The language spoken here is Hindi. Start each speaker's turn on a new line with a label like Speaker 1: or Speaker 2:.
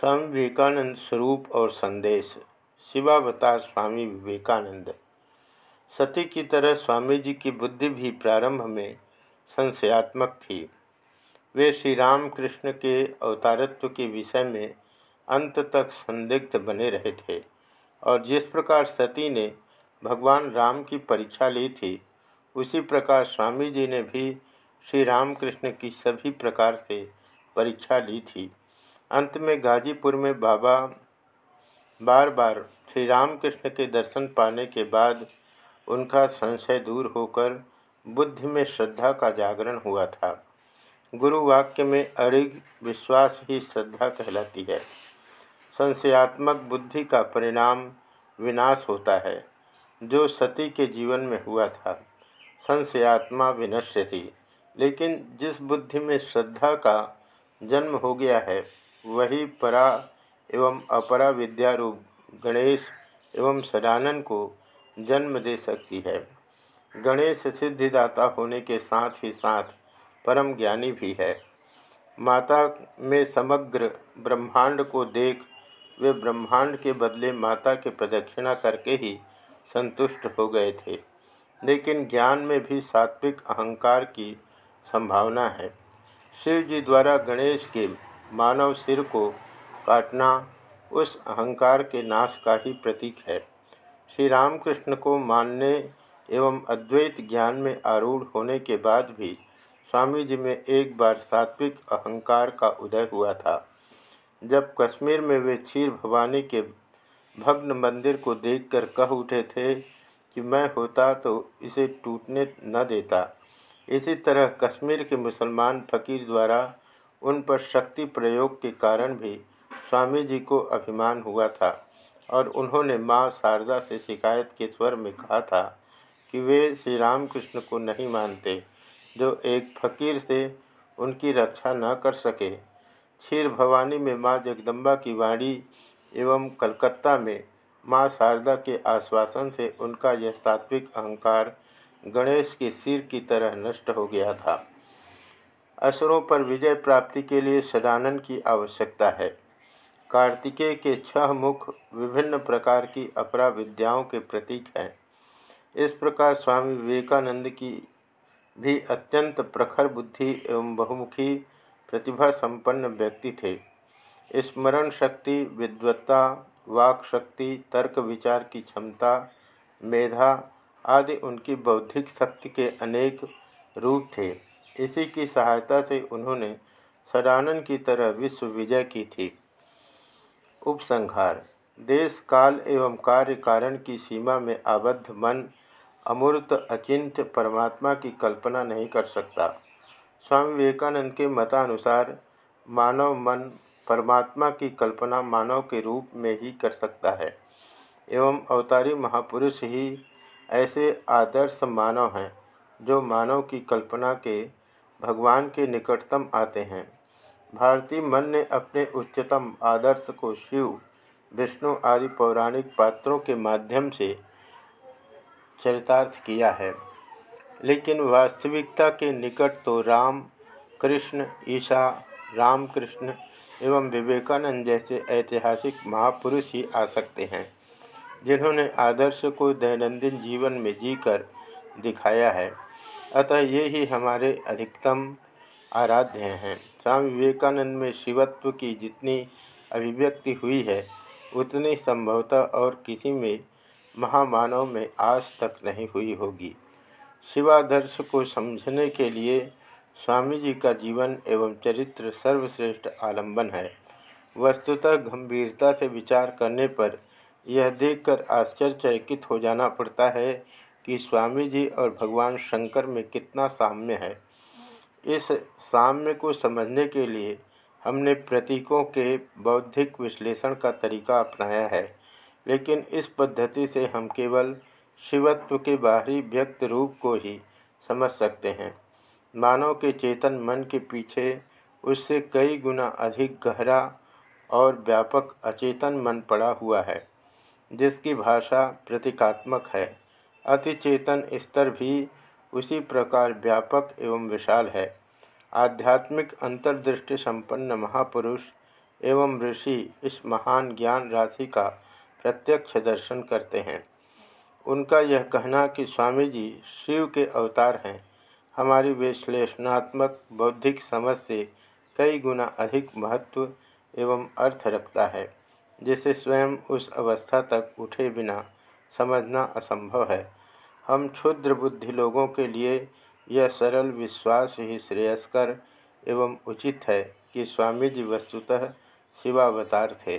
Speaker 1: स्वामी विवेकानंद स्वरूप और संदेश। शिवावतार स्वामी विवेकानंद। सती की तरह स्वामी जी की बुद्धि भी प्रारंभ में संशयात्मक थी। वे श्री राम कृष्ण के अवतारत्व के विषय में अंत तक संदिग्ध बने रहे थे और जिस प्रकार सती ने भगवान राम की परीक्षा ली थी, उसी प्रकार स्वामी जी ने भी श्री रामकृष्ण की सभी प्रकार से परीक्षा ली थी। अंत में गाजीपुर में बाबा बार बार श्री रामकृष्ण के दर्शन पाने के बाद उनका संशय दूर होकर बुद्धि में श्रद्धा का जागरण हुआ था। गुरु वाक्य में अड़िग विश्वास ही श्रद्धा कहलाती है। संशयात्मक बुद्धि का परिणाम विनाश होता है, जो सती के जीवन में हुआ था। संशयात्मा विनश्य थी, लेकिन जिस बुद्धि में श्रद्धा का जन्म हो गया है वही परा एवं अपरा विद्या रूप गणेश एवं सदानंद को जन्म दे सकती है। गणेश सिद्धिदाता होने के साथ ही साथ परम ज्ञानी भी है। माता में समग्र ब्रह्मांड को देख वे ब्रह्मांड के बदले माता के प्रदक्षिणा करके ही संतुष्ट हो गए थे। लेकिन ज्ञान में भी सात्विक अहंकार की संभावना है। शिव जी द्वारा गणेश के मानव सिर को काटना उस अहंकार के नाश का ही प्रतीक है। श्री रामकृष्ण को मानने एवं अद्वैत ज्ञान में आरूढ़ होने के बाद भी स्वामी जी में एक बार सात्विक अहंकार का उदय हुआ था। जब कश्मीर में वे क्षीर भवानी के भग्न मंदिर को देखकर कह उठे थे कि मैं होता तो इसे टूटने न देता। इसी तरह कश्मीर के मुसलमान फकीर द्वारा उन पर शक्ति प्रयोग के कारण भी स्वामी जी को अभिमान हुआ था और उन्होंने माँ शारदा से शिकायत के स्वर में कहा था कि वे श्री रामकृष्ण को नहीं मानते, जो एक फकीर से उनकी रक्षा न कर सके। क्षीर भवानी में माँ जगदम्बा की वाणी एवं कलकत्ता में माँ शारदा के आश्वासन से उनका यह सात्विक अहंकार गणेश के सिर की तरह नष्ट हो गया था। असुरों पर विजय प्राप्ति के लिए सदानंद की आवश्यकता है। कार्तिकेय के छह मुख विभिन्न प्रकार की अपरा विद्याओं के प्रतीक हैं। इस प्रकार स्वामी विवेकानंद की भी अत्यंत प्रखर बुद्धि एवं बहुमुखी प्रतिभा संपन्न व्यक्ति थे। स्मरण शक्ति, विद्वत्ता, वाक शक्ति, तर्क विचार की क्षमता, मेधा आदि उनकी बौद्धिक शक्ति के अनेक रूप थे। इसी की सहायता से उन्होंने सदानंद की तरह विश्व विजय की थी। उपसंहार, देश, काल एवं कार्य कारण की सीमा में आबद्ध मन, अमूर्त अचिंत परमात्मा की कल्पना नहीं कर सकता। स्वामी विवेकानंद के मतानुसार, मानव मन परमात्मा की कल्पना मानव के रूप में ही कर सकता है, एवं अवतारी महापुरुष ही ऐसे आदर्श मानव हैं, जो मानव की कल्पना के भगवान के निकटतम आते हैं। भारतीय मन ने अपने उच्चतम आदर्श को शिव, विष्णु आदि पौराणिक पात्रों के माध्यम से चरितार्थ किया है। लेकिन वास्तविकता के निकट तो राम, कृष्ण ईशा रामकृष्ण एवं विवेकानंद जैसे ऐतिहासिक महापुरुष ही आ सकते हैं, जिन्होंने आदर्श को दैनंदिन जीवन में जीकर दिखाया है। अतः ये ही हमारे अधिकतम आराध्य हैं। स्वामी विवेकानंद में शिवत्व की जितनी अभिव्यक्ति हुई है, उतनी संभवतः और किसी में, महामानव में आज तक नहीं हुई होगी। शिवादर्श को समझने के लिए स्वामी जी का जीवन एवं चरित्र सर्वश्रेष्ठ आलंबन है। वस्तुतः गंभीरता से विचार करने पर यह देखकर आश्चर्यचकित हो जाना पड़ता है कि स्वामी जी और भगवान शंकर में कितना साम्य है। इस साम्य को समझने के लिए हमने प्रतीकों के बौद्धिक विश्लेषण का तरीका अपनाया है, लेकिन इस पद्धति से हम केवल शिवत्व के बाहरी व्यक्त रूप को ही समझ सकते हैं। मानव के चेतन मन के पीछे उससे कई गुना अधिक गहरा और व्यापक अचेतन मन पड़ा हुआ है, जिसकी भाषा प्रतीकात्मक है। अति चेतन स्तर भी उसी प्रकार व्यापक एवं विशाल है। आध्यात्मिक अंतर्दृष्टि संपन्न महापुरुष एवं ऋषि इस महान ज्ञान राशि का प्रत्यक्ष दर्शन करते हैं। उनका यह कहना कि स्वामी जी शिव के अवतार हैं। हमारी विश्लेषणात्मक बौद्धिक समझ से कई गुना अधिक महत्व एवं अर्थ रखता है, जिसे स्वयं उस अवस्था तक उठे बिना समझना असंभव है। हम क्षुद्र बुद्धि लोगों के लिए यह सरल विश्वास ही श्रेयस्कर एवं उचित है कि स्वामी जी वस्तुतः शिवावतार थे।